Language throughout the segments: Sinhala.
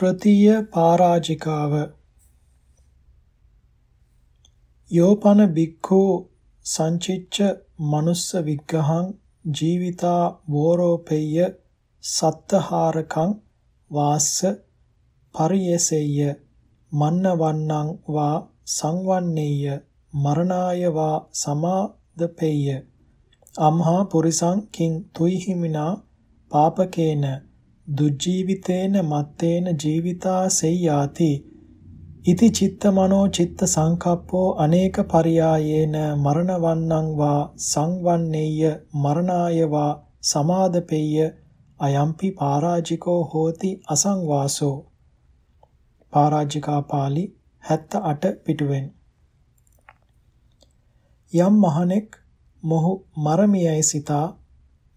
තෘතීය පරාජිකාව. යෝපන බික්ඛු සංචිච්ච මනුස්ස විග්‍රහං ජීවිතා වෝරෝපෙය්‍ය සත්තහාරකං වාස්ස පරියසෙය්‍ය මන්නවන්නං වා සංවන්නේය මරණාය වා සමාදපෙය්‍ය අම්හා පුරිසං කිං තුයිහිමිනා පාපකේන දුජ්ජීවිතේන මත්තේන ජීවිතා සෙය්‍යාති. ඉති චිත්ත මනෝ චිත්ත සංකප්පෝ අනේක පරියායේන මරණවන්නං වා සංවන්නේය මරණාය වා සමාදපෙය්‍ය අයම්පි පරාජිකෝ හෝති අසංවාසෝ. පරාජිකා පාළි 78 පිටුවෙන්. යම් මහණෙක් මොහු මරමියයි සිතා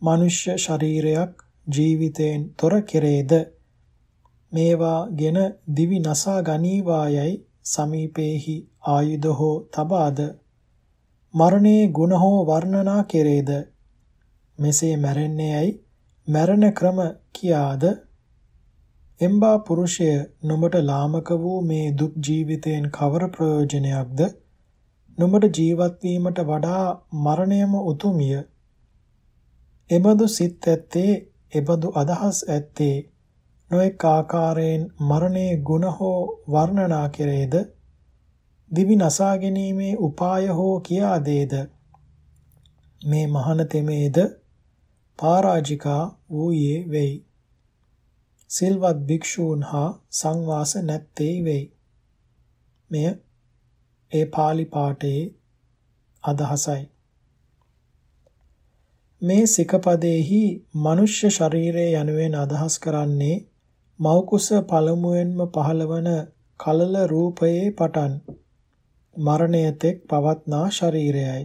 මනුෂ්‍ය ශරීරයක් ජීවිතයෙන් තොර කෙරේද? මේවාගෙන දිවි නසා ගනීවායයි සමීපේහි ආයුධ හෝ තබාද? මරණේ ගුණ හෝ වර්ණනා කෙරේද? මෙසේ මැරෙන්නේයයි මරණ ක්‍රම කියාද? එම්බා පුරුෂය නුඹට ලාමක වූ මේ දුක් ජීවිතයෙන් කවර ප්‍රයෝජනයක්ද? නුඹට ජීවත් වීමට වඩා මරණයම උතුමිය. එබඳු සිත් ඇත්තේ එබඳු අදහස් ඇත්තේ නොඑක ආකාරයෙන් මරණේ ගුණ හෝ වර්ණනා කෙරේද? දිවි නසා ගැනීමේ උපාය හෝ කියා දේද මේ මහන තෙමේද? පරාජිකා වූයේ වෙයි. සිල්වත් භික්ෂූන් හා සංවාස නැත්තේ වෙයි. මෙය ඒ pāli පාඨයේ අදහසයි. මේ සිකපදේහි මනුෂ්‍ය ශරීරය යනුවෙන් අදහස් කරන්නේ මෞකුස පළමුවෙන්ම පහළවන කලල රූපයේ පටන් මරණය තෙක් පවත්නා ශරීරයයි.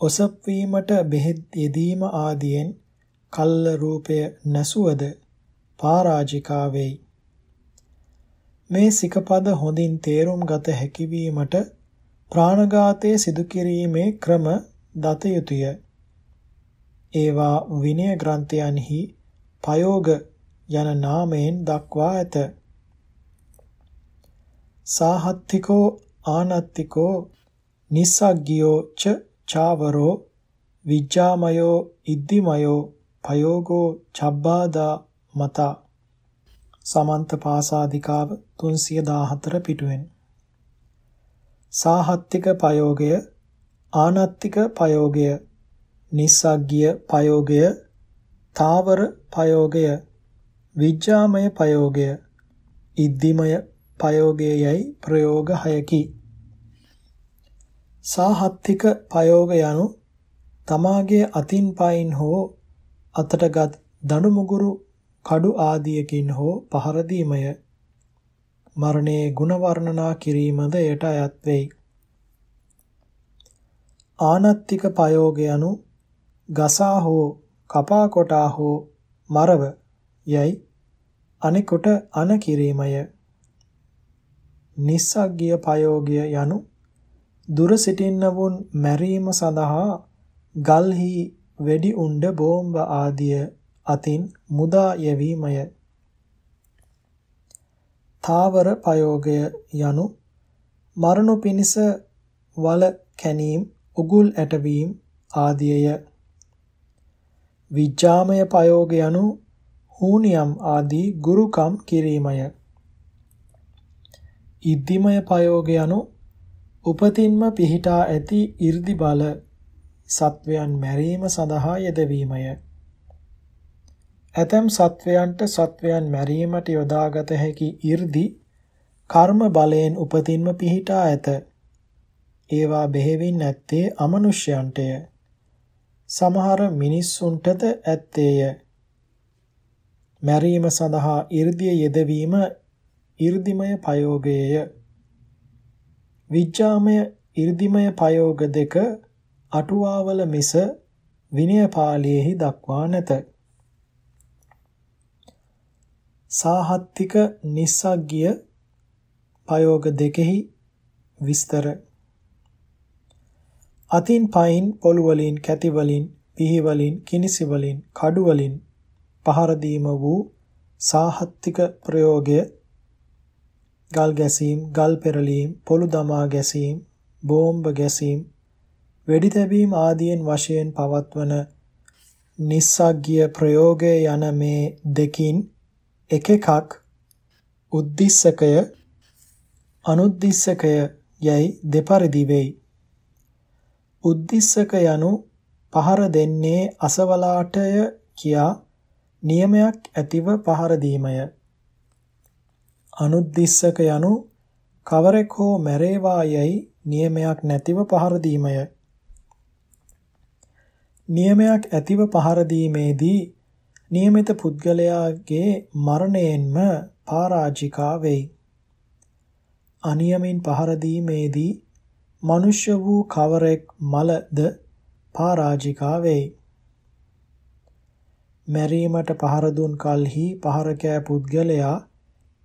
ඔසප් වීමට බෙහෙත් යෙදීම ආදියෙන් කල්ල රූපය නැසුවද පරාජිකා වෙයි. මේ සිකපද හොඳින් තේරුම් ගත හැකි වීමට ප්‍රාණඝාතයේ සිදු කිරීමේ ක්‍රම දත යුතුය. ඒවා විනය ග්‍රන්ථයන්හි පයෝග යන නාමයෙන් දක්වා ඇත. සාහත්තිකෝ ආනත්තිකෝ නිස්සග්ගියෝ ච චාවරෝ විජ්ජාමයෝ ඉද්දිමයෝ පයෝගෝ චබ්බාදා මතා සමන්ත පාසාදිකාව 314 පිටුවෙන් සාහත්තික පයෝගය ආනත්තික පයෝගය නිස්සග්ගිය පයෝගය තාවර පයෝගය විජ්ජාමය පයෝගය ඉද්දිමය පයෝගයයි ප්‍රයෝග හයකි. සාහත්තික පයෝග යනු තමාගේ අතින් පයින් හෝ අතටගත් දණු මුගුරු කඩු ආදියකින් හෝ පහර දීමය මරණයේ ගුණ වර්ණනා කිරීමද එයට අයත් වෙයි. ආනත්තික පයෝග යනු ගසා හෝ කපා කොටා හෝ මරව යයි අනෙකුට අන කිරීමය. නිස්සග්ගිය පයෝගය යනු දුර සිටින්නවුන් මැරීම සඳහා ගල්හි වෙඩි උණ්ඩ බෝම්බ ආදිය අතින් මුදා යැවීමය. තාවර පයෝගය යනු මරණු පිනිස වල කැනීම් උගුල් ඇටවීම ආදියය. විජාමය පයෝග යනු හූනියම් ආදී ගුරුකම් කිරීමය. ඉද්දිමය පයෝග යනු උපතින්ම පිහිටා ඇති 이르දි බල සත්වයන් මැරීම සඳහා යෙදවීමය. ඇතම් සත්වයන්ට සත්වයන් මැරීමට යොදාගත හැකි 이르දි කර්ම බලයෙන් උපතින්ම පිහිටා ඇත. ඒවා බෙහෙවින් ඇත්තේ අමනුෂ්‍යයන්ටය. සමහර මිනිස්සුන්ටද ඇත්තේය. මැරීම සඳහා 이르දිය යෙදවීම 이르දිමය ප්‍රයෝගයේය. විජ්ජාමය 이르දිමය ප්‍රයෝග දෙක අටුවාවල මිස විනය පාළියේහි දක්වා නැත. සාහත්තික නිස්සග්ගිය ප්‍රයෝග දෙකෙහි විස්තර අතින් පයින් පොළු වලින් කැටි වලින් පිහි වලින් කිනිසි වලින් කඩු වලින් පහර දීම වූ සාහත්තික ප්‍රයෝගය ගල් ගැසීම්, ගල් පෙරලීම්, පොළු දමා ගැසීම්, බෝම්බ ගැසීම්, වෙඩි තැබීම් ආදියෙන් වශයෙන් පවත්වන නිස්සග්ගිය ප්‍රයෝගය යන මේ දෙකින් එක එකක් උද්දිස්සකය අනුද්දිස්සකය යයි දෙපරිදි වෙයි. උද්දිස්සක යනු පහර දෙන්නේ අසවලාටය කියා නියමයක් ඇතිව පහර දීමය. අනුද්දිස්සක යනු කවරෙක් හෝ මැරේවා යයි නියමයක් නැතිව පහර දීමය. නියමයක් ඇතිව පහර දීමේදී නියමිත පුද්ගලයාගේ මරණයෙන්ම පරාජිකා වෙයි. අනියමින් පහර දීමේදී මනුෂ්‍ය වූ කවරෙක් මලද පරාජිකා වෙයි. මැරීමට පහර දුන් කලෙහි පහර කෑ පුද්ගලයා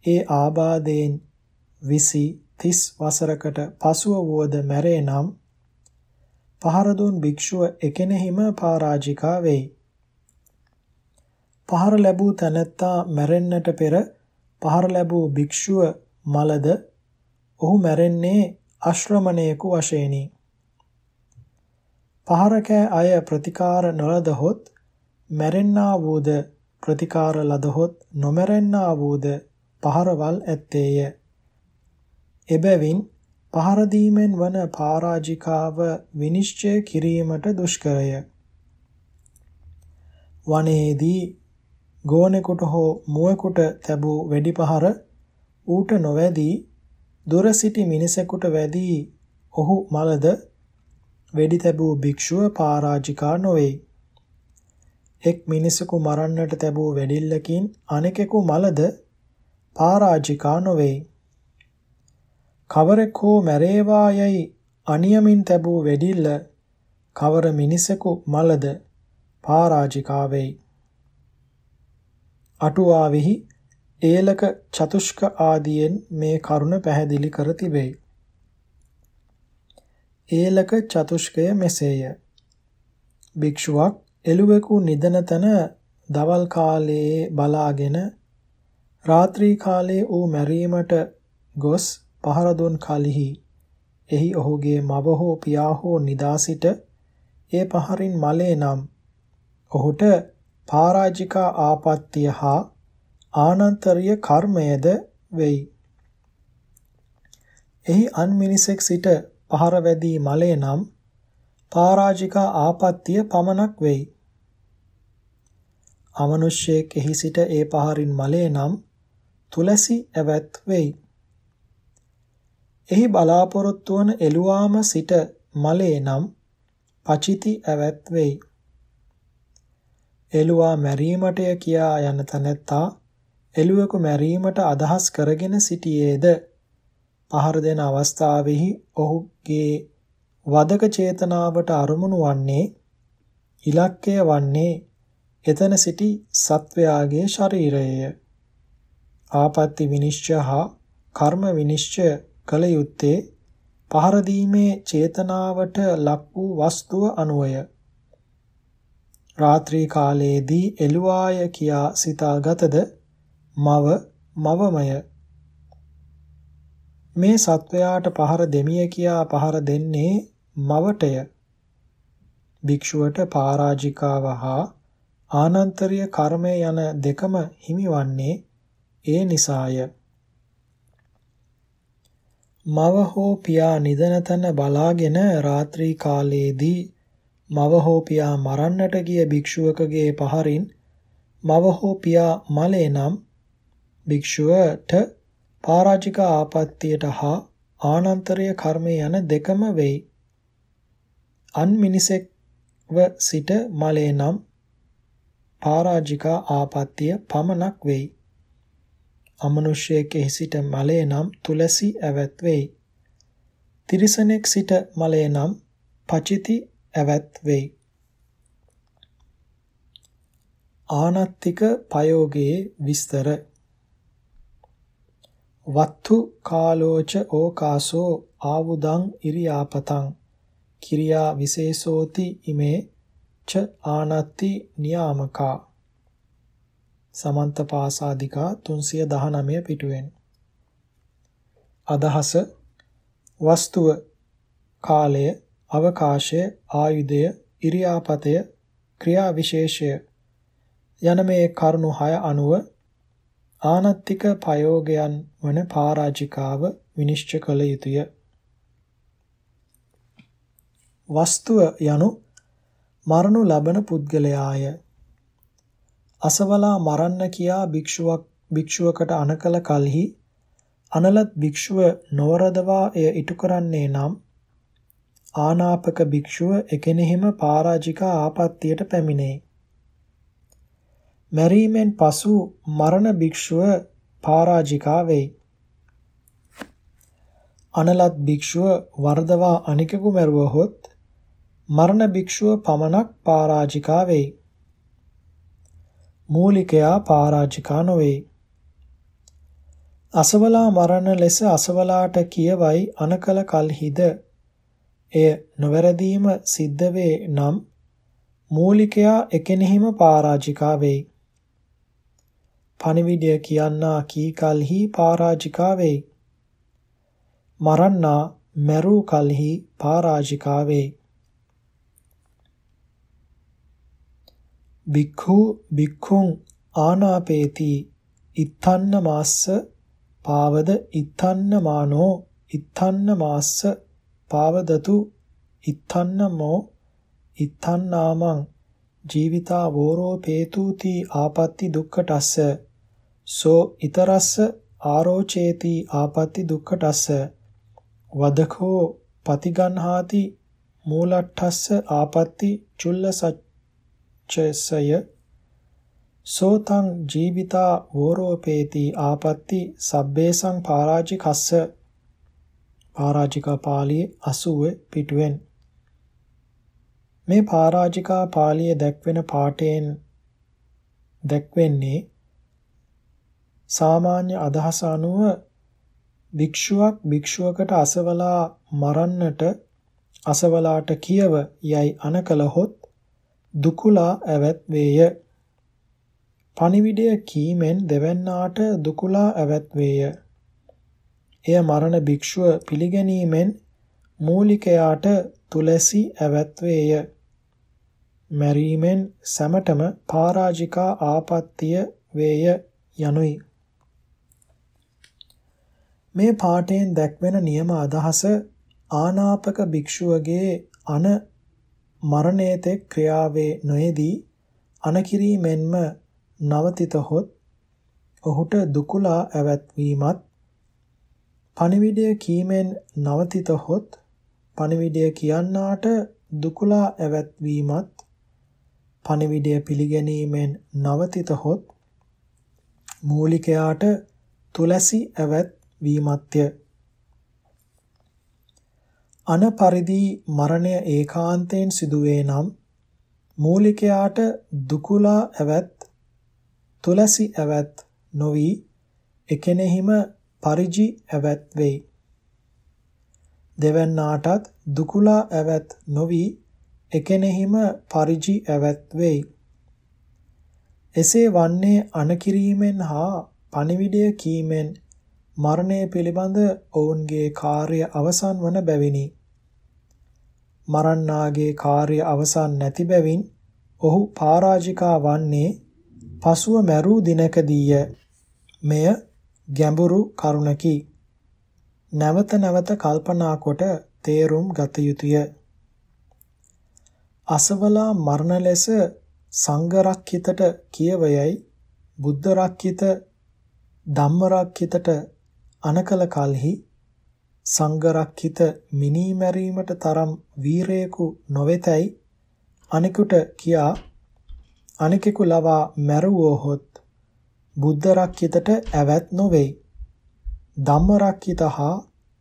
ඒ ආබාධයෙන් 20 30 වසරකට පසුව වුවද මැරේ නම් පහර දුන් භික්ෂුව එකෙනෙහිම පරාජිකා වෙයි. පහර ලැබූ තැනැත්තා මැරෙන්නට පෙර පහර ලැබූ භික්ෂුව මලද ඔහු මැරෙන්නේ අශ්‍රමණයෙකු වශයෙනි. පහර කෑ අය ප්‍රතිකාර නොලදහොත් මැරෙන්නා වූද ප්‍රතිකාර ලදහොත් නොමැරෙන්නා වූද පහරවල් ඇත්තේය. එබැවින් පහර දීමෙන් වන පරාජිකාව විනිශ්චය කිරීමට දුෂ්කරය. වනයේදී ගෝනෙකුට හෝ මුවෙකුට තැබූ වෙඩි පහර ඌට නොවැදී දුර සිටි මිනිසෙකුට වැදී ඔහු මලද වෙඩි තැබූ භික්ෂුව පරාජිකා නොවේ. එක් මිනිසෙකු මරන්නට තැබූ වෙඩිල්ලකින් අනෙකෙකු මලද පරාජිකා නොවේ. කවරෙක් හෝ මැරේවා යයි අනියමින් තැබූ වෙඩිල්ල කවර මිනිසෙකු මලද පරාජිකා වෙයි. අටුවාවෙහි ඒලක චතුෂ්ක ආදියෙන් මේ කරුණ පැහැදිලි කර තිබේ. ඒලක චතුෂ්කය මෙසේය. භික්ෂුවක් එළුවෙකු නිදන තැන දවල් කාලයේ බලාගෙන රාත්‍රී කාලයේ ඌ මැරීමට ගොස් පහර දුන් කලෙහි එහි ඔහුගේ මව හෝ පියා හෝ නිදා සිට ඒ පහරින් මලේ නම් ඔහුට පරාජිකා ආපත්‍ය හා ආනන්තරීය කර්මයද වෙයි. එහි අන් මිනිසෙක් සිට පහර වැදී මලේ නම් පරාජිකා ආපත්‍ය පමණක් වෙයි. අමනුෂ්‍යයෙක් එහි සිට ඒ පහරින් මලේ නම් තුලසි ඇවැත් වෙයි. එහි බලාපොරොත්තු වන එළුවාම සිට මලේ නම් පචිති ඇවැත් වෙයි. එළුවා මැරීමටය කියා යන තැනැත්තා එළුවෙකු මැරීමට අදහස් කරගෙන සිටියේද පහර දෙන අවස්ථාවෙහි ඔහුගේ වදක චේතනාවට අරමුණු වන්නේ ඉලක්කය වන්නේ එතන සිටි සත්වයාගේ ශරීරයය. ආපත්‍ති විනිශ්චය හා කර්ම විනිශ්චය කළ යුත්තේ පහර දීමේ චේතනාවට ලක් වූ වස්තුව අනුවය. රාත්‍රී කාලයේදී එළුවාය කියා සිතාගතද මව මවමය මේ සත්වයාට පහර දෙමිය කියා පහර දෙන්නේ මවටය. භික්ෂුවට පරාජිකාව හා ආනන්තරීය කර්මය යන දෙකම හිමිවන්නේ ඒ නිසාය. මව හෝ පියා නිදන තැන බලාගෙන රාත්‍රී කාලයේදී මව හෝ පියා මරන්නට ගිය භික්ෂුවකගේ පහරින් මව හෝ පියා මලේ නම් භික්ෂුවට පරාජික ආපත්‍යයට හා ආනන්තරීය කර්මය යන දෙකම වෙයි. අන් මිනිසෙක්ව සිට මලේ නම් පරාජික ආපත්‍ය පමණක් වෙයි. අමනුෂ්‍යයෙක් සිට මලේ නම් තුලසි ඇවැත් වෙයි. තිරිසනෙක් සිට මලේ නම් පචිති ඇවැත් වෙයි. ආනත්තික පයෝගයේ විස්තර වත්තු කාලෝච ඕකාසෝ ආවුදං ඉරියාපතං කිරියා විශේෂෝති ඉමේ ච ආනත්ති නියාමකා. සමන්ත පාසාදිකා 319 පිටුවෙන්. අදහස වස්තුව කාලය අවකාශය ආයුධය ඉරියාපතය ක්‍රියා විශේෂය යන මේ කරුණු 6 අනුව ආනත්තික ප්‍රයෝගයන් වන පරාජිකාව විනිශ්චය කළ යුතුය වස්තුව යනු මරණු ලබන පුද්ගලයාය අසවලා මරන්න කියා භික්ෂුවක් භික්ෂුවකට අනකල කලෙහි අනලත් භික්ෂුව නොවරදවා එය ඉටු කරන්නේ නම් ආනාපක භික්ෂුව එකෙනෙහිම පරාජිකා ආපත්‍යයට පැමිණේ. මැරීමෙන් පසු මරණ භික්ෂුව පරාජිකා වෙයි. අනලත් භික්ෂුව වරදවා අනිකෙකු මැරුවහොත් මරණ භික්ෂුව පමණක් පරාජිකා වෙයි. මූලිකයා පරාජිකා නොවේ. අසවලා මරණ ලෙස අසවලාට කියවයි අනකල කල්හිද එය නොවැරදීම සිද්ධ වේ නම් මූලිකයා එකෙනෙහිම පරාජිකා වෙයි. පණිවිඩය කියන්නා කී කල්හි පරාජිකා වෙයි. මරන්නා මැරූ කල්හි පරාජිකා වෙයි. භික්ඛු භික්ඛුං ආනාපේති ඉත්තන්න මාස්ස පාවද ඉත්තන්න මානෝ ඉත්තන්න මාස්ස පාවදතු ඉත්තන්නමෝ ඉත්තන්නාමං ජීවිතා වෝරෝ පේතුති ආපත්‍ති දුක්ඛටස්ස සෝ ඊතරස්ස ආරෝචේති ආපත්‍ති දුක්ඛටස්ස වදකෝ පතිගන්හාති මූලට්ඨස්ස ආපත්‍ති චුල්ලසච්ච චසය සෝතං ජීවිතා වෝරෝපේති ආපත්‍ති සබ්බේසං පරාජිකස්ස පරාජිකා පාළියේ 80 පිටුවෙන්. මේ පරාජිකා පාළියේ දැක්වෙන පාඨයෙන් දැක්වෙන්නේ සාමාන්‍ය අදහස අනුව භික්ෂුවක් භික්ෂුවකට අසවලා මරන්නට අසවලාට කියව යයි අනකලහොත් දුකුලා ඇවැත් වේය. පණිවිඩය කීමෙන් දෙවැන්නාට දුකුලා ඇවැත් වේය. එය මරණ භික්ෂුව පිළිගැනීමෙන් මූලිකයාට තුලසි ඇවැත් වේය. මැරීමෙන් සැමටම පරාජිකා ආපත්‍ය වේය යනුයි. මේ පාඨයෙන් දැක්වෙන නියම අදහස ආනාපක භික්ෂුවගේ අන මරණයේතෙක් ක්‍රියාවේ නොයේදී අනකිරීමෙන්ම නවතිතහොත් ඔහුට දුකුලා ඇවැත්වීමත් පණිවිඩය කීමෙන් නවතිතහොත් පණිවිඩය කියන්නාට දුකුලා ඇවැත්වීමත් පණිවිඩය පිළිගැනීමෙන් නවතිතහොත් මූලිකයාට තුලසි ඇවැත් වීමත්ය. අන පරිදි මරණය ඒකාන්තයෙන් සිදුවේ නම් මූලිකයාට දුකුලා ඇවැත් තුලසි ඇවැත් නොවි එකෙනෙහිම පරිජි ඇවැත් වෙයි. දෙවන්නාටත් දුකුලා ඇවැත් නොවි එකෙනෙහිම පරිජි ඇවැත් වෙයි. එසේ වන්නේ අනකිරීමෙන් හා පණිවිඩය කීමෙන් මරණය පිළිබඳ ඔවුන්ගේ කාර්ය අවසන් වන බැවිනි මරන්නාගේ කාර්ය අවසන් නැති බැවින් ඔහු පරාජිකා වන්නේ පසුව මැරූ දිනකදීය. මෙය ගැඹුරු කරුණකි. නැවත නැවත කල්පනා කොට තේරුම් ගත යුතුය. අසවලා මරණ ලෙස සංඝරක්කිතට කියවයයි බුද්ධ රක්කිත ධම්ම රක්කිතට අනකල කලෙහි සංගරක්කිත මිනී මැරීමට තරම් වීරයෙකු නොවෙතයි අනිකුට කියා අනිකෙකු ලවා මැරුවොත් බුද්ධ රක්කිතට ඇවැත් නොවේයි. ධම්ම රක්කිත හා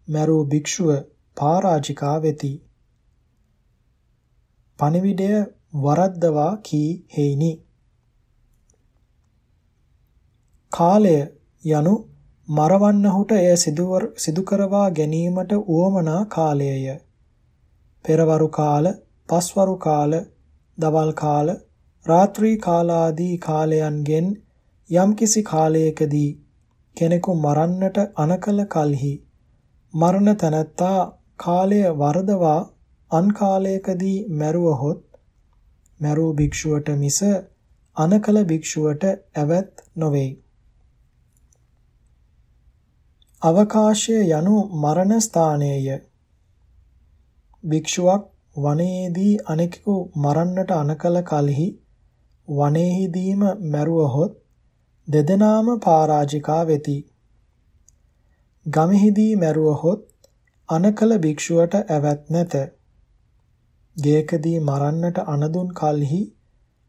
මැරූ භික්ෂුව පරාජිකා වෙති. පණිවිඩය වරද්දවා කී හේිනි. කාලය යනු මරවන්නහුට එය සිදු කරවා ගැනීමට උවමනා කාලයය. පෙරවරු කාල, පස්වරු කාල, දවල් කාල, රාත්‍රී කාලාදී කාලයන්ගෙන් යම්කිසි කාලයකදී කෙනෙකු මරන්නට අනකල කලෙහි මරණ තැනැත්තා කාලය වරදවා අන් කාලයකදී මැරුවහොත් මැරූ භික්ෂුවට මිස අනකල භික්ෂුවට ඇවැත් නොවේයි. අවකාශය යනු මරණ ස්ථානයය. භික්ෂුවක් වනයේදී අනෙකෙකු මරන්නට අනකල කලෙහි වනයේදීම මැරුවහොත් දෙදෙනාම පරාජිකා වෙති. ගමෙහිදී මැරුවහොත් අනකල භික්ෂුවට ඇවැත් නැත. ගේකදී මරන්නට අනදුන් කලෙහි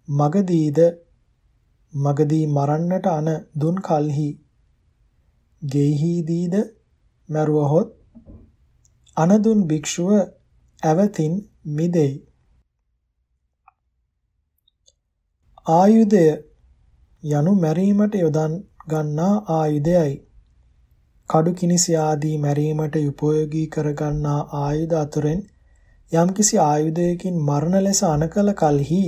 මගදීද මගදී මරන්නට අන දුන් කලෙහි ගෙයිහිදීද මැරුවහොත් අනදුන් භික්ෂුව ඇවතින් මිදෙයි. ආයුධය යනු මැරීමට යොදන් ගන්නා ආයුධයයි. කඩු කිනිසි ආදී මැරීමට උපයෝගී කරගන්නා ආයුධ අතුරෙන් යම්කිසි ආයුධයකින් මරණ ලෙස අනකල කලෙහි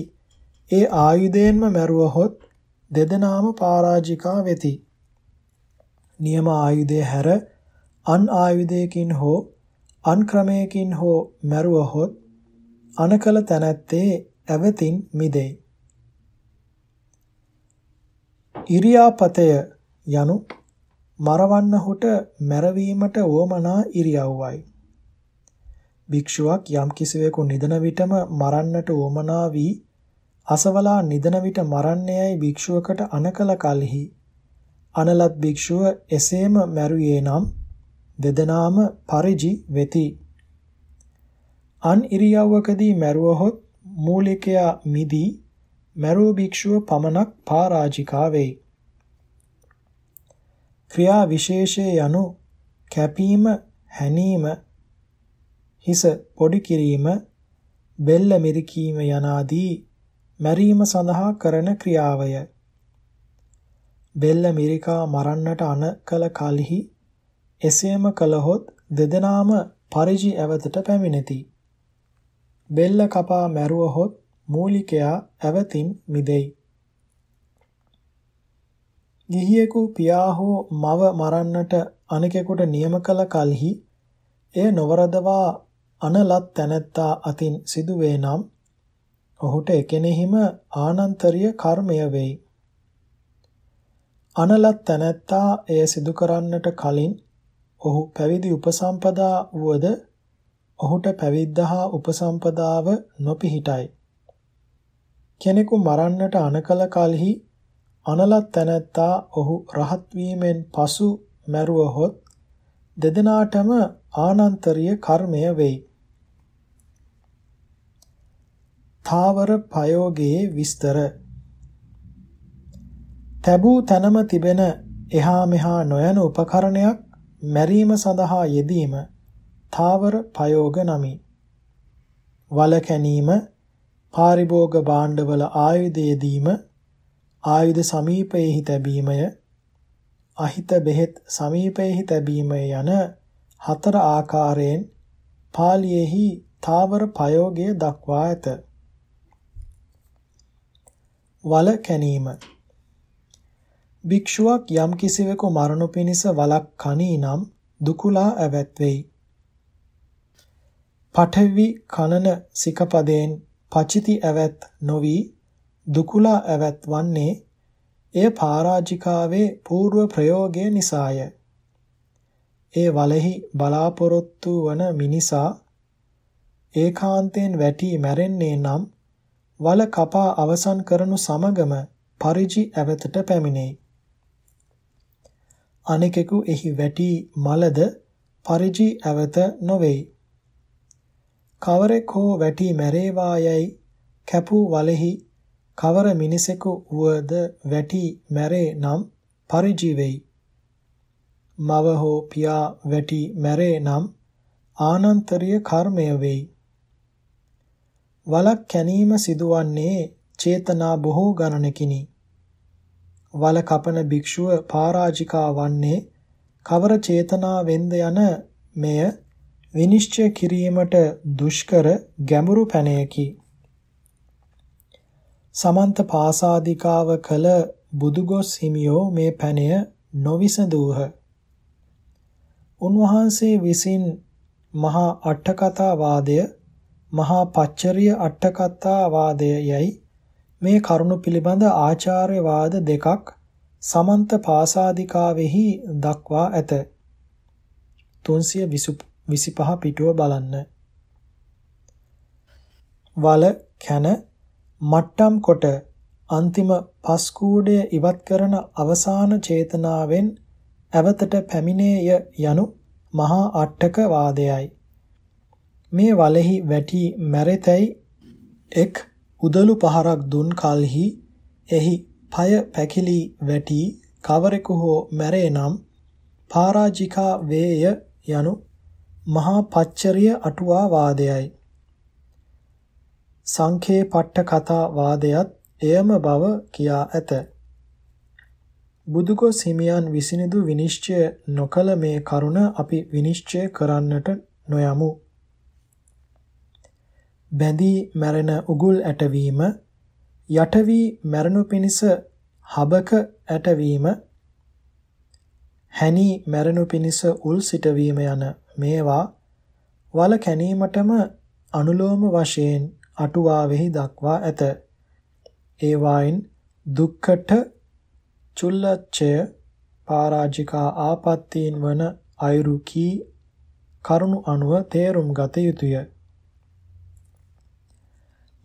ඒ ආයුධයෙන්ම මැරුවහොත් දෙදෙනාම පරාජිකා වෙති. නියම ආයුධය හැර අන් ආයුධයකින් හෝ අන් ක්‍රමයකින් හෝ මැරුවහොත් අනකල තැනැත්තේ ඇවතින් මිදෙයි. ඉරියාපතය යනු මරවන්නහුට මැරවීමට වොමනා ඉරියව්වයි. භික්ෂුවක් යම් කිසිවෙකු නිදන විටම මරන්නට වොමනා වී අසවලා නිදන විට මරන්නේයයි භික්ෂුවකට අනකල කලෙහි අනලත් භික්ෂුව එසේම මැරුවේ නම් දෙදෙනාම පරිජි වෙති. අන් ඉරියව්වකදී මැරුවහොත් මූලිකයා මිදී මැරූ භික්ෂුව පමණක් පරාජිකා වෙයි. ක්‍රියා විශේෂය යනු කැපීම, හැනීම, හිස පොඩි කිරීම, බෙල්ල මිරිකීම යනාදී මැරීම සඳහා කරන ක්‍රියාවය. බෙල්ල මිරිකා මරන්නට අන කල කලෙහි එසේම කළහොත් දෙදෙනාම පරිජි ඇවතට පැමිණෙති. බෙල්ල කපා මැරුවහොත් මූලිකයා ඇවතින් මිදෙයි. ගිහියෙකු පියා හෝ මව මරන්නට අනෙකෙකුට නියම කළ කලෙහි එය නොවරදවා අනලත් තැනැත්තා අතින් සිදුවේ නම් ඔහුට එකෙනෙහිම ආනන්තරීය කර්මය වෙයි. අනලත් තැනැත්තා එය සිදු කරන්නට කලින් ඔහු පැවිදි උපසම්පදා වුවද ඔහුට පැවිද්දහා උපසම්පදාව නොපිහිටයි. කෙනෙකු මරන්නට අනකල කලෙහි අනලත් තැනැත්තා ඔහු රහත් වීමෙන් පසු මැරුවහොත් දෙදෙනාටම ආනන්තරීය කර්මය වෙයි. තාවර පයෝගයේ විස්තර තැබූ තැනම තිබෙන එහා මෙහා නොයන උපකරණයක් මැරීම සඳහා යෙදීම තාවර පයෝග නමි. වල කැනීම පාරිභෝග භාණ්ඩවල ආයුධ යෙදීම ආයුධ සමීපයේහි තැබීමය අහිත බෙහෙත් සමීපයේහි තැබීමය යන හතර ආකාරයෙන් පාලියේහි තාවර පයෝගය දක්වා ඇත. වල කැනීම භික්ෂුවක් යම් කිසිවෙකු මරණු පිණිස වලක් කනී නම් දුකුලා ඇවැත් වෙයි. පඨවි කනන සිකපදයෙන් පචිති ඇවැත් නොවි දුකුලා ඇවැත් වන්නේ එය පරාජිකාවේ పూర్ව ප්‍රයෝගය නිසාය. ඒ වලෙහි බලාපොරොත්තු වන මිනිසා ඒකාන්තයෙන් වැටි මැරෙන්නේ නම් වල කපා අවසන් කරනු සමගම පරිජි ඇවතට පැමිණෙයි. අනෙකෙකු එහි වැටි මලද පරිජි ඇවත නොවේයි. කවරෙක් හෝ වැටි මැරේවා යයි කැපූ වලෙහි කවර මිනිසෙකු වුවද වැටි මැරේ නම් පරිජි වෙයි. මව හෝ පියා වැටි මැරේ නම් ආනන්තරීය කර්මය වෙයි. වලක් කැනීම සිදුවන්නේ චේතනා බොහෝ ගණනකිනි. වල කපන භික්ෂුව පරාජිකා වන්නේ කවර චේතනාවෙන්ද යන මෙය විනිශ්චය කිරීමට දුෂ්කර ගැඹුරු පැනයකි. සමන්ත පාසාදිකාව කළ බුදුගොස් හිමියෝ මේ පැනය නොවිසඳූහ. උන්වහන්සේ විසින් මහා අට්ඨකථා වාදය මහා පච්චරිය අට්ඨකථා වාදය යයි මේ කරුණු පිළිබඳ ආචාර්ය වාද දෙකක් සමන්ත පාසාදිකාවෙහි දක්වා ඇත 325 පිටුව බලන්න වල කන මට්ටම් කොට අන්තිම පස් කූඩය ඉවත් කරන අවසාන චේතනාවෙන් ඇවතට පැමිණේය යනු මහා අට්ඨක වාදයයි. මේ වලෙහි වැටි මැරෙතැයි එක් උදලු පහරක් දුන් කලෙහි එහි পায় පැකිලි වැටි කවරෙකු හෝ මැරේ නම් පරාජිකා වේය යනු මහා පච්චරිය අටුවා වාදයයි. සංඛේපට්ඨ කතා වාදයත් එයම බව කියා ඇත. බුදුගොස් හිමියන් විසිනිදු විනිශ්චය නොකල මේ කරුණ අපි විනිශ්චය කරන්නට නොයමු. බැඳී මැරෙන උගුල් ඇටවීම යට වී මැරණු පිණිස හබක ඇටවීම හැනී මැරණු පිණිස උල් සිටවීම යන මේවා වල කැනීමටම අනුලෝම වශයෙන් අටුවාවෙහි දක්වා ඇත. ඒ වයින් දුක්ඛට චුල්ලච්ඡය පරාජිකා ආපත්තීන් වන අයුරු කී කරුණු අනුව තේරුම් ගත යුතුය.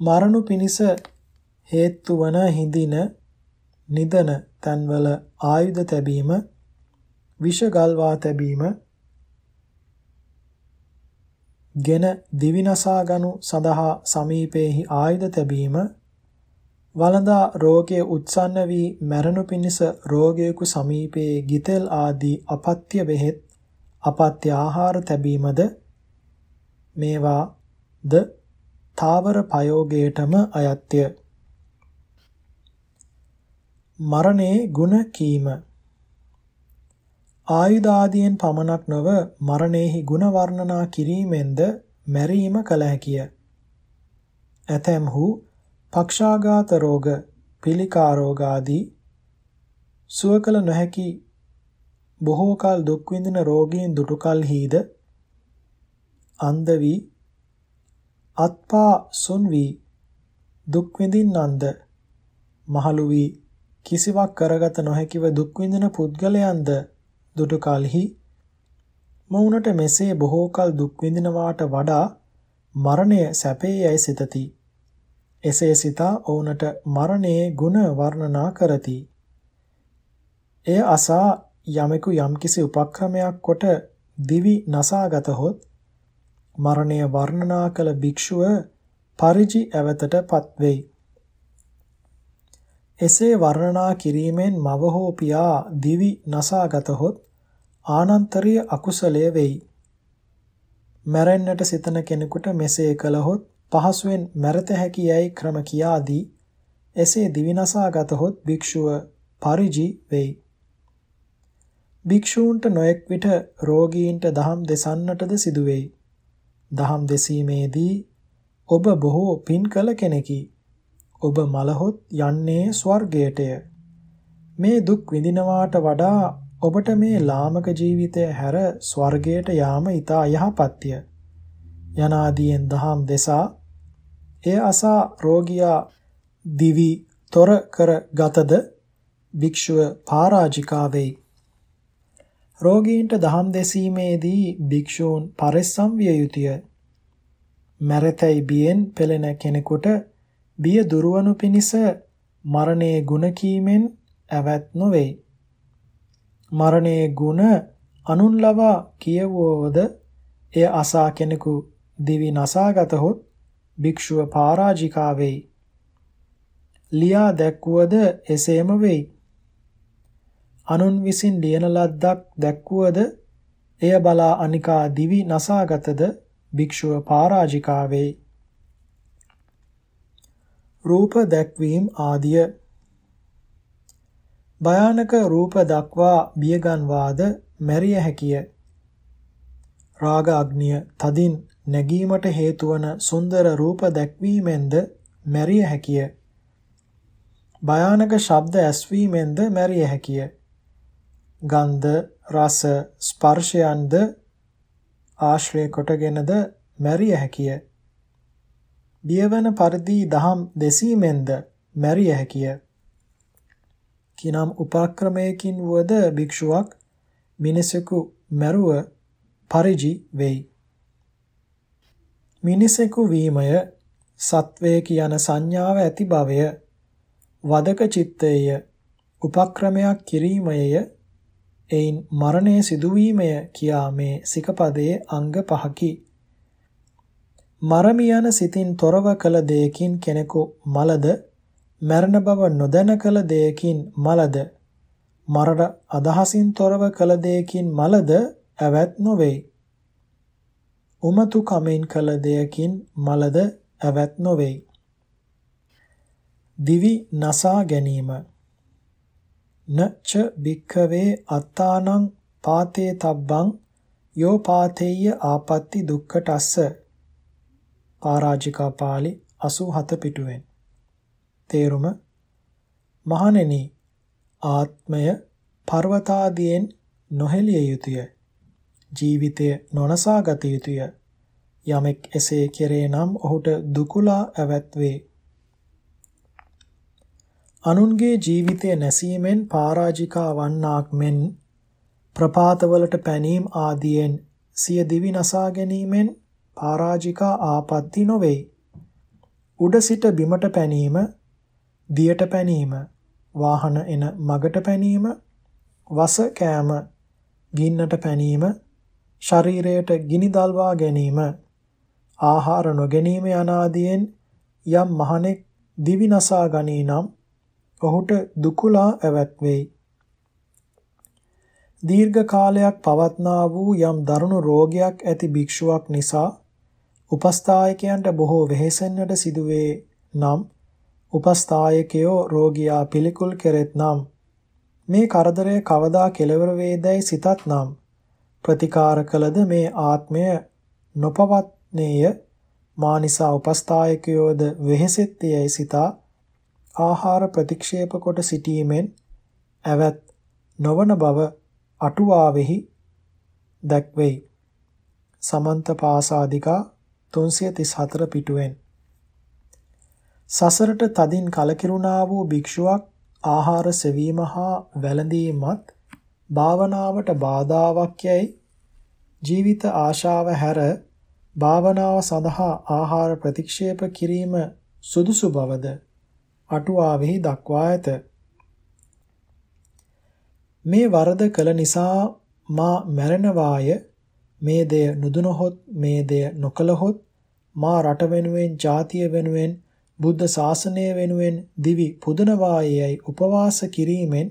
මරණු පිනිස හේතු වන හිඳින නිදන තන්වල ආයුධ තැබීම විෂ ගල්වා තැබීම ගෙන දිවිනසා ගනු සඳහා සමීපයේහි ආයුධ තැබීම වළඳා රෝගයේ උත්සන්න වී මරණු පිණිස රෝගියෙකු සමීපයේ ගිතෙල් ආදී අපත්‍ය බෙහෙත් අපත්‍ය ආහාර තැබීමද මේවා ද තාවර ප්‍රයෝගයටම අයත්ය මරණේ ගුණ කීම ආයුධ ආදියෙන් පමණක් නොව මරණේහි ගුණ වර්ණනා කිරීමෙන්ද මැරීම කල හැකිය. ඇතැම්හු පක්ෂාඝාත රෝග, පිළිකා රෝග ආදී සුව කළ නොහැකි බොහෝ කල දුක් විඳින රෝගීන් දුටු කලෙහිද අන්ධ වී අත්පා සුන් වී දුක් විඳින්නන්ද මහලු වී කිසිවක් කරගත නොහැකිව දුක් විඳින පුද්ගලයන්ද දුටු කලෙහි මොවුනට මෙසේ බොහෝ කල දුක් විඳිනවාට වඩා මරණය සැපේ යයි සිතති. එසේ සිතා ඔවුනට මරණයේ ගුණ වර්ණනා කරති. එය අසා යමෙකු යම්කිසි උපක්‍රමයක් කොට දිවි නසාගතහොත් මරණය වර්ණනා කළ භික්ෂුව පරිජි ඇවතටපත් වෙයි. එසේ වර්ණනා කිරීමෙන් මව හෝ පියා දිවි නසාගතහොත් ආනන්තරීය අකුසලය වෙයි. මැරෙන්නට සිතන කෙනෙකුට මෙසේ කළහොත් පහසුවෙන් මැරත හැකි යයි ක්‍රම කියාදී එසේ දිවිනසා ගතහොත් භික්ෂුව පරිජි වෙයි. භික්ෂූන්ට නොඑක් විට රෝගීන්ට දහම් දෙසන්නටද සිදුවේයි. දහම් දෙසීමේදී ඔබ බොහෝ පින් කළ කෙනෙකි. ඔබ මලහොත් යන්නේ ස්වර්ගයටය. මේ දුක් විඳිනවාට වඩා ඔබට මේ ලාමක ජීවිතය හැර ස්වර්ගයට යාම ඊතා යහපත්ය. යනාදීන් දහම් දෙසා එය අසා රෝගියා දිවි තොර කර ගතද භික්ෂුව පරාජිකා වෙයි. රෝගීන්ට දහම් දෙසීමේදී භික්ෂූන් පරිස්සම් විය යුතුය. මරතයි බියෙන් පෙළෙන කෙනෙකුට බිය දුරවනු පිණිස මරණයේ ගුණ කීමෙන් ඇවත් නොවේයි. මරණයේ ගුණ අනුන් ලවා කියවුවද එය අසා කෙනෙකු දිවි නසාගතහොත් භික්ෂුව පරාජිකා වෙයි. ලියා දැක්වුවද එසේම වෙයි. අනුන් විසින් ලියන ලද්දක් දැක්වුවද එය බලා අනිකා දිවි නසාගතද භික්ෂුව පරාජිකා වෙයි. රූප දැක්වීම ආදිය භයානක රූප දක්වා බියගන්වාද මැරිය හැකිය. රාග අග්නිය තදින් නැගීමට හේතු වන සුන්දර රූප දැක්වීමෙන්ද මැරිය හැකිය. භයානක ශබ්ද ඇස්වීමෙන්ද මැරිය හැකිය. ගන්ධ, රස, ස්පර්ශයන්ද ආශ්‍රය කොටගෙනද මැරිය හැකිය. බියවන පරිදි දහම් දෙසීමෙන්ද මැරිය හැකිය. කිනම් උපක්‍රමයකින් වුවද භික්ෂුවක් මිනිසෙකු මැරුව පරිජි වෙයි. මිනිසෙකු වීමය සත්වයේ කියන සංඥාව ඇති භවය වදක චිත්තය උපක්‍රමයක් කිරීමය එයින් මරණය සිදුවීමය කියා මේ සිකපදයේ අංග පහකි. මරමි යන සිතින් තොරව කළ දෙයකින් කෙනෙකු මලද මරණ බව නොදැන කළ දෙයකින් මලද මරණ අදහසින් තොරව කළ දෙයකින් මලද ඇවැත් නොවේ. උමතු කමින් කළ දෙයකින් මලද ඇවැත් නොවේ. දිවි නසා ගැනීම නච භික්ඛවේ අත්තානං පාතේ තබ්බං යෝ පාතේය ආපත්‍ති දුක්ඛටස්ස. පරාජිකා පාළි 87 පිටුවෙන්. තේරුම මහණෙනි ආත්මය පර්වතාදියෙන් නොහෙළිය යුතුය. ජීවිතය නොනසා ගත යුතුය. යමෙක් එසේ කෙරේ නම් ඔහුට දුකුලා ඇවැත් වේ අනුන්ගේ ජීවිතය නැසීමෙන් පරාජිකා වන්නාක් මෙන් ප්‍රපාතවලට පැනීම ආදියෙන් සිය දිවි නසා ගැනීමෙන් පරාජිකා ආපත්‍ති නොවේයි. උඩ සිට බිමට පැනීම, දියට පැනීම, වාහන එන මගට පැනීම, වස කෑම, ගින්නට පැනීම, ශරීරයට ගිනි දල්වා ගැනීම, ආහාර නොගැනීම යනාදියෙන් යම් මහණෙක් දිවි නසා ගනී නම් ඔහුට දුකුලා ඇවැත් වෙයි. දීර්ඝ කාලයක් පවත්නා වූ යම් දරුණු රෝගයක් ඇති භික්ෂුවක් නිසා උපස්ථායකයන්ට බොහෝ වෙහෙසෙන්නට සිදුවේ නම් උපස්ථායකයෝ රෝගියා පිළිකුල් කෙරෙත් නම් මේ කරදරය කවදා කෙලවර වේදයි සිතත් නම් ප්‍රතිකාර කළද මේ ආත්මය නොපවත්නේය මා නිසා උපස්ථායකයෝද වෙහෙසෙත්තේයි සිතා ආහාර ප්‍රතික්ෂේප කොට සිටීමෙන් ඇවත් නොවන බව අටුවාවෙහි දැක්වෙයි. සමන්ත පාසාදිකා 334 පිටුවෙන් සසරට තදින් කලකිරුණා වූ භික්ෂුවක් ආහාර සෙවීම හා වැළඳීමත් භාවනාවට බාධාවක් යයි ජීවිත ආශාව හැර භාවනාව සඳහා ආහාර ප්‍රතික්ෂේප කිරීම සුදුසු බවද අටුවාවෙහි දක්වා ඇත. මේ වරද කළ නිසා මා මැරෙනවාය මේ දෙය නුදුනහොත් මේ දෙය නොකලහොත් මා රට වෙනුවෙන් ජාතිය වෙනුවෙන් බුද්ධ ශාසනය වෙනුවෙන් දිවි පුදනවායයි උපවාස කිරීමෙන්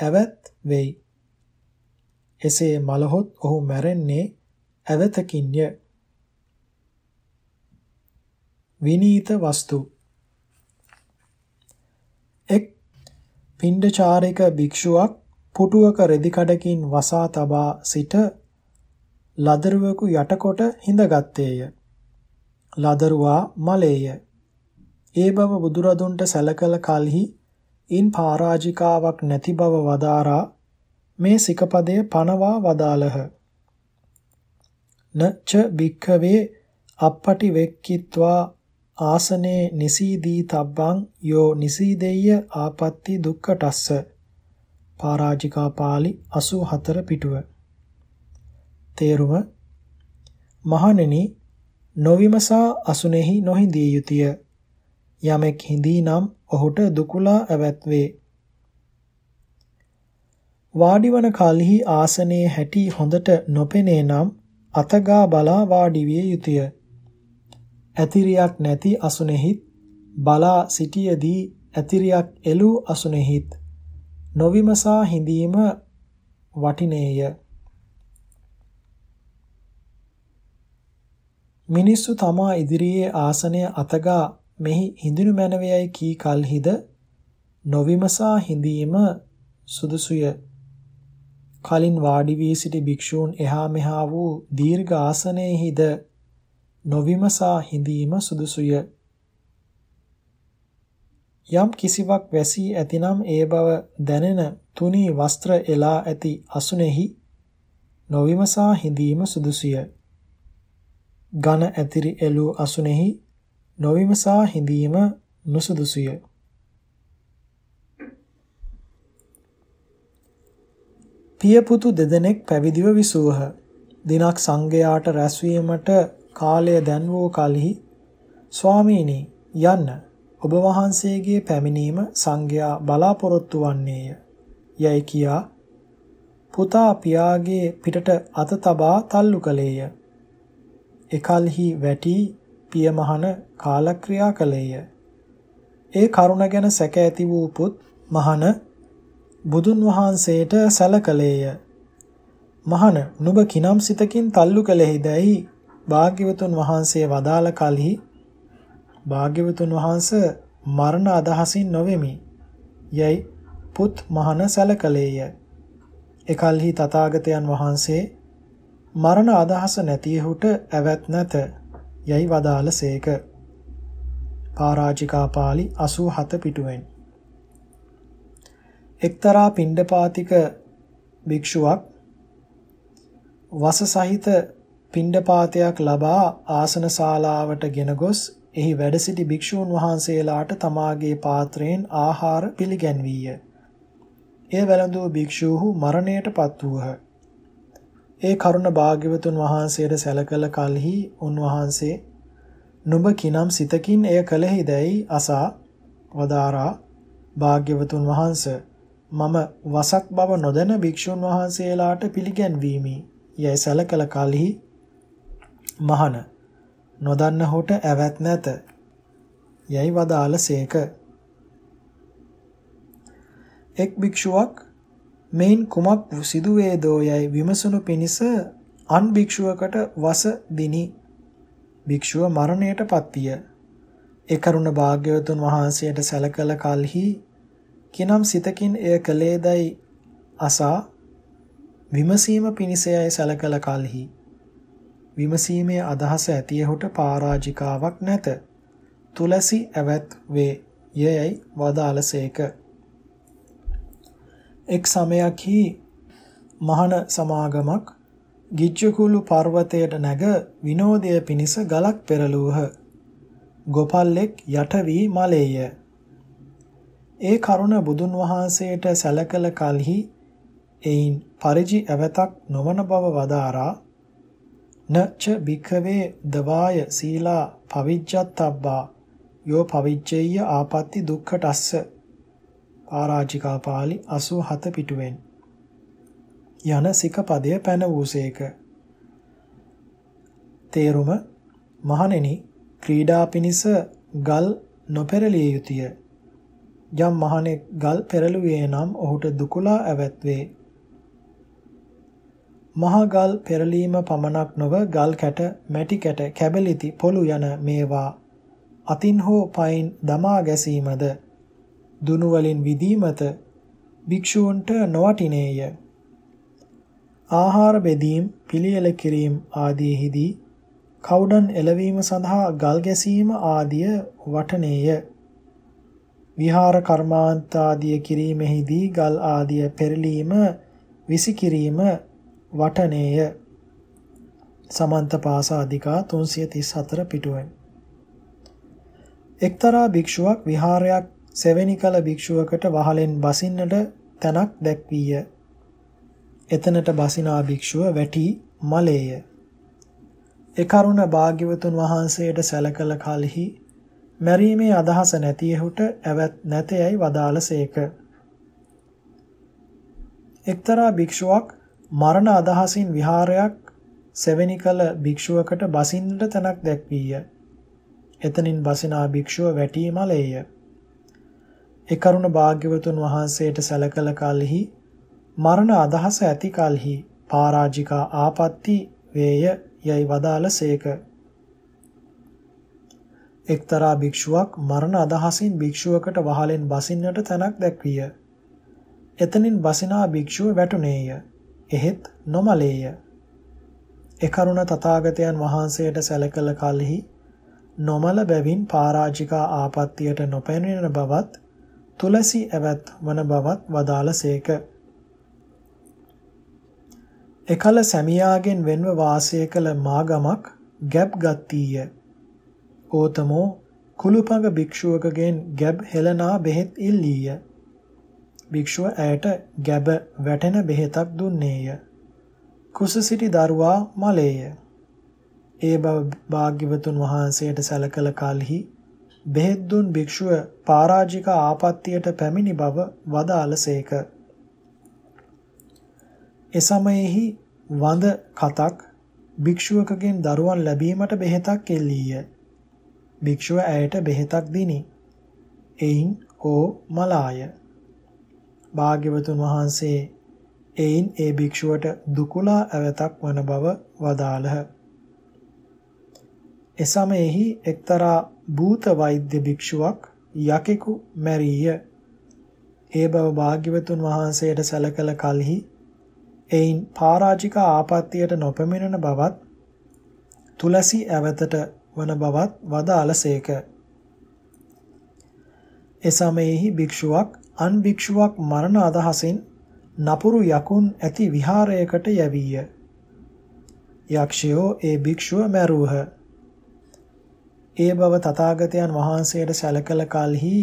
ඇවත් වෙයි. එසේ මලහොත් ඔහු මැරෙන්නේ ඇවතකින්ය. විනීත වස්තු එක් පිණ්ඩචාරික භික්ෂුවක් පුටුවක රෙදි කඩකින් වසා තබා සිට ලදරුවෙකු යටකොට හිඳගත්තේය. ලදරුවා මලේය. ඒ බව බුදුරදුන්ට සැලකල කලෙහි ඉන් පරාජිකාවක් නැති බව වදාරා මේ සිකපදය පනවා වදාළහ. නච භික්ඛවේ අපපටි වෙක්කිත්වා ආසනේ නිසීදී තබ්බං යෝ නිසීදෙය්‍ය ආපත්‍ති දුක්ඛටස්ස. පරාජිකා පාළි 84 පිටුව. තේරුම මහණෙනි නොවිමසා අසුනේහි නොහිඳිය යුතුය. යමෙක් හිඳී නම් ඔහුට දුකුලා ඇවැත් වේ වාඩිවන කලෙහි ආසනයේ හැටි හොඳට නොපෙනේ නම් අතගා බලා වාඩි විය යුතුය. ඇතිරියක් නැති අසුනේහිත් බලා සිටියේදී ඇතිරියක් එළූ අසුනේහිත් නොවිමසා හිඳීම වටිනේය. මිනිස්සු තමා ඉදිරියේ ආසනය අතගා මෙහි හිඳිනු මැනවයයි කී කල්හිද නොවිමසා හිඳීම සුදුසුය. කලින් වාඩි වී සිටි භික්ෂූන් එහා මෙහා වූ දීර්ඝ ආසනයේහිද නොවිමසා හිඳීම සුදුසුය. යම් කිසිවක් වැසී ඇතිනම් ඒ බව දැනෙන තුනී වස්ත්‍ර එලා ඇති අසුනේහි නොවිමසා හිඳීම සුදුසිය. ඝන ඇතිරි එළූ අසුනේහි නොවිමසා හිඳීම නුසුදුසුය. පියපුතු දෙදෙනෙක් පැවිදිව විසූහ. දිනක් සංඝයාට රැස්වීමට කාලය දැන් වූ කලෙහි ස්වාමීනි යන්න. ඔබ වහන්සේගේ පැමිණීම සංඝයා බලාපොරොත්තු වන්නේය. යයි කියා පුතා පියාගේ පිටට අත තබා තල්ලු කලේය එකල්හි වැටි පියමහන කාලක්‍රියා කලේය ඒ කරුණ ගැන සැක ඇති වූ පුත් මහන බුදුන් වහන්සේට සැලකලේය මහන නුඹ කිනම් සිතකින් තල්ලු කලෙහිදැයි භාග්‍යවතුන් වහන්සේ වදාළ කලෙහි භාග්‍යවතුන් වහන්ස මරණ අදහසින් නොවෙමි යයි පුත් මහන සැලකලේය. එකල්හි තථාගතයන් වහන්සේ මරණ අදහස නැතියෙහුට ඇවැත් නැත යයි වදාළසේක. පරාජිකා පාළි 87 පිටුවෙන් එක්තරා පිණ්ඩපාතික භික්ෂුවක් වස සහිත පිණ්ඩපාතයක් ලබා ආසන ශාලාවට ගෙන ගොස් එහි වැඩ සිටි භික්ෂූන් වහන්සේලාට තමාගේ පාත්‍රයෙන් ආහාර පිළිගැන්වීය. එය වැළඳූ භික්ෂූහු මරණයට පත් වූහ. ඒ කරුණ භාග්‍යවතුන් වහන්සේට සැලකල කලෙහි උන්වහන්සේ නුඹ කිනම් සිතකින් එය කලෙහිදැයි අසා වදාරා භාග්‍යවතුන් වහන්ස මම වසක් බව නොදැන භික්ෂුන් වහන්සේලාට පිළිගැන්වීමි යයි සැලකල කලෙහි මහන නොදන්න හොට ඇවැත් නැත. යයි වදාළසේක. එක් භික්ෂුවක් මෙයින් කුමක් සිදුවේදෝ යයි විමසනු පිණිස අන් භික්ෂුවකට වස දිනි. භික්ෂුව මරණයට පත්විය. ඒ කරුණ භාග්‍යවතුන් වහන්සේට සැලකල කලෙහි කිනම් සිතකින් එය කලේදයි අසා විමසීම පිණිසයයි සැලකල කලෙහි විමසීමේ අදහස ඇතියෙහුට පරාජිකාවක් නැත. තුලසි ඇවැත් වේ යයයි වදාළසේක. එක් සමයක්හි මහන සමාගමක් ගිජ්ජකුළු පර්වතයට නැග විනෝදය පිණිස ගලක් පෙරලූහ. ගොපල්ලෙක් යට වී මලේය. ඒ කරුණ බුදුන් වහන්සේට සැලකල කලෙහි එයින් පරිජි ඇවතක් නොවන බව වදාරා නච භික්ඛවේ දවාය සීලා පවිජ්ජත්තබ්බා යෝ පවිජ්ජේය ආපත්‍ති දුක්ඛටස්ස පරාජිකා පාළි 87 පිටුවෙන් යන සිකපදය පැන වූසේක තේරුම මහණෙනි ක්‍රීඩා පිනිස ගල් නොපෙරළිය යුතුය. යම් මහණෙක් ගල් පෙරළුවේ නම් ඔහුට දුකලා ඇවැත් වේ මහා ගල් පෙරලීම පමණක් නොව ගල් කැට, මැටි කැට, කැබලිති, පොළු යන මේවා අතින් හෝ පයින් දමා ගැසීමද දුනු වලින් විදීමත භික්ෂූන්ට නොවටිනේය. ආහාර බෙදීම්, පිළියෙල කිරීම ආදීෙහිදී කවුඩන් එලවීම සඳහා ගල් ගැසීම ආදිය වටනේය. විහාර කර්මාන්ත ආදිය කිරීමෙහිදී ගල් ආදිය පෙරලීම විසි කිරීම වටනේය. සමන්ත පාසාදිකා 334 පිටුවෙන්. එක්තරා භික්ෂුවක් විහාරයක් සෙවෙනි කල භික්ෂුවකට වහලෙන් බසින්නට තැනක් දැක්වීය. එතනට බසිනා භික්ෂුව වැටි මලේය. ඒ කරුණ භාග්‍යවතුන් වහන්සේට සැලකල කලෙහි මැරීමේ අදහස නැතියෙහුට ඇවත් නැතයයි වදාළසේක එක්තරා භික්ෂුවක් මරණ අදහසින් විහාරයක් සෙවෙනි කල භික්ෂුවකට බසින්නට තැනක් දැක්වීය. එතනින් බසිනා භික්ෂුව වැටී මලේය. ඒ කරුණ භාග්‍යවතුන් වහන්සේට සැලකල කලෙහි මරණ අදහස ඇති කලෙහි පරාජිකා ආපත්‍ති වේය යයි වදාළසේක. එක්තරා භික්ෂුවක් මරණ අදහසින් භික්ෂුවකට වහලෙන් බසින්නට තැනක් දැක්විය. එතනින් බසිනා භික්ෂුව වැටුනේය. එහෙත් නොමලේය. ඒ කරුණ තථාගතයන් වහන්සේට සැලකල කලෙහි නොමල බැවින් පරාජිකා ආපත්‍යයට නොපැමිණෙන බවත් තුලසි ඇවත් වන බවත් වදාළසේක. එකල සැමියාගෙන් වෙන්ව වාසය කළ මාගමක් ගැබ් ගත්තීය. ඕතමෝ කුළුපඟ භික්ෂුවකගෙන් ගැබ් හෙළනා බෙහෙත් ඉල්ලීය. භික්ෂුව ඇයට ගැබ වැටෙන බෙහෙතක් දුන්නේය. කුස සිටි දරුවා මලේය. ඒ බව භාග්‍යවතුන් වහන්සේට සැලකල කලෙහි බෙහෙත් දුන් භික්ෂුව පරාජික ආපත්‍යයට පැමිණි බව වදාළසේක. එසමයෙහි වඳ කතක් භික්ෂුවකගෙන් දරුවන් ලැබීමට බෙහෙතක් එල්ලීය. භික්ෂුව ඇයට බෙහෙතක් දිනි. එයින් ඕ මලාය. භාග්‍යවතුන් වහන්සේ එයින් ඒ භික්ෂුවට දුකුලා ඇවතක් වන බව වදාළහ. එසමයෙහි එක්තරා භූත වෛද්‍ය භික්ෂුවක් යකෙකු මැරීය. ඒ බව භාග්‍යවතුන් වහන්සේට සැලකල කලෙහි එයින් පරාජික ආපත්‍යයට නොපැමිණෙන බවත් තුලසි ඇවතට වන බවත් වදාළසේක. එසමයෙහි භික්ෂුවක් අන් භික්ෂුවක් මරණ අදහසින් නපුරු යකුන් ඇති විහාරයකට යැවීය. යක්ෂයෝ ඒ භික්ෂුව මැරුහ. ඒ බව තථාගතයන් වහන්සේට සැලකල කලෙහි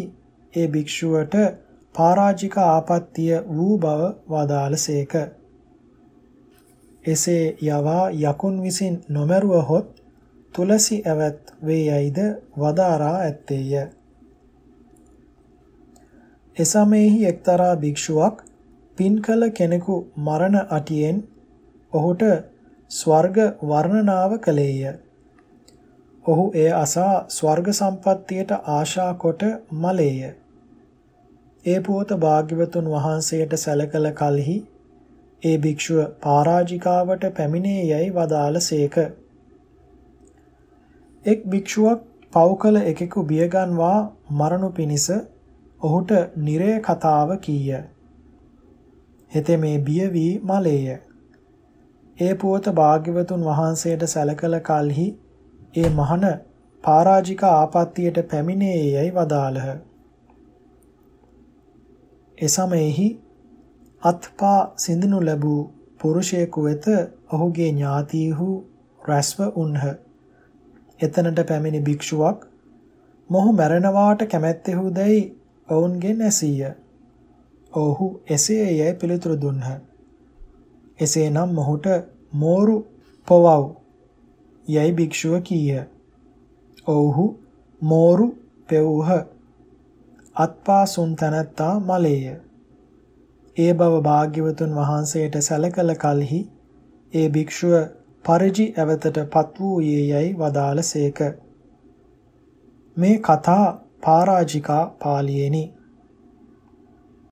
ඒ භික්ෂුවට පරාජික ආපත්‍ය වූ බව වදාළසේක. එසේ යවා යකුන් විසින් නොමරුවහොත් තුලසි ඇවත් වේයයිද වදාරා ඇත්තේය. එසමෙහි එක්තරා භික්ෂුවක් පින් කළ කෙනෙකු මරණ අටියෙන් ඔහුට ස්වර්ග වර්ණනාව කළේය. ඔහු එය අසා ස්වර්ග සම්පත්තියට ආශා කොට මලේය. ඒ පුවත භාග්‍යවතුන් වහන්සේට සැලකල කලෙහි ඒ භික්ෂුව පරාජිකාවට පැමිණේ යයි වදාළසේක. එක් භික්ෂුවක් පව් කළ එකෙකු බියගන්වා මරණු පිණිස ඔහුට නිරය කතාව කීය. හෙතේ මේ බිය වී මලේය. ඒ පුවත භාග්‍යවතුන් වහන්සේට සැලකල කලෙහි ඒ මහන පරාජික ආපත්තියට පැමිණේ යයි වදාළහ. එසමයෙහි අත්පා සිඳනු ලැබූ පුරුෂයෙකු වෙත ඔහුගේ ඥාතීහු රැස්ව උන්හ. එතනට පැමිණි භික්ෂුවක් මොහු මැරෙනවාට කැමැත්තෙහුදැයි ඔවුන්ගෙන් ඇසීය. ඔහු එසේ යයි පිළිතුරු දුන්හ. එසේනම් මොහුට මෝරු පොවව් යයි භික්ෂුව කීය. ඔව්හු මෝරු පෙව්හ. අත්පාසුන් තනත්තා මලේය. ඒ බව භාග්‍යවතුන් වහන්සේට සැලකල කලෙහි ඒ භික්ෂුව පරිජි ඇවතට පත් වූයේ යයි වදාළසේක. මේ කතා පරාජිකා පාළියේනි.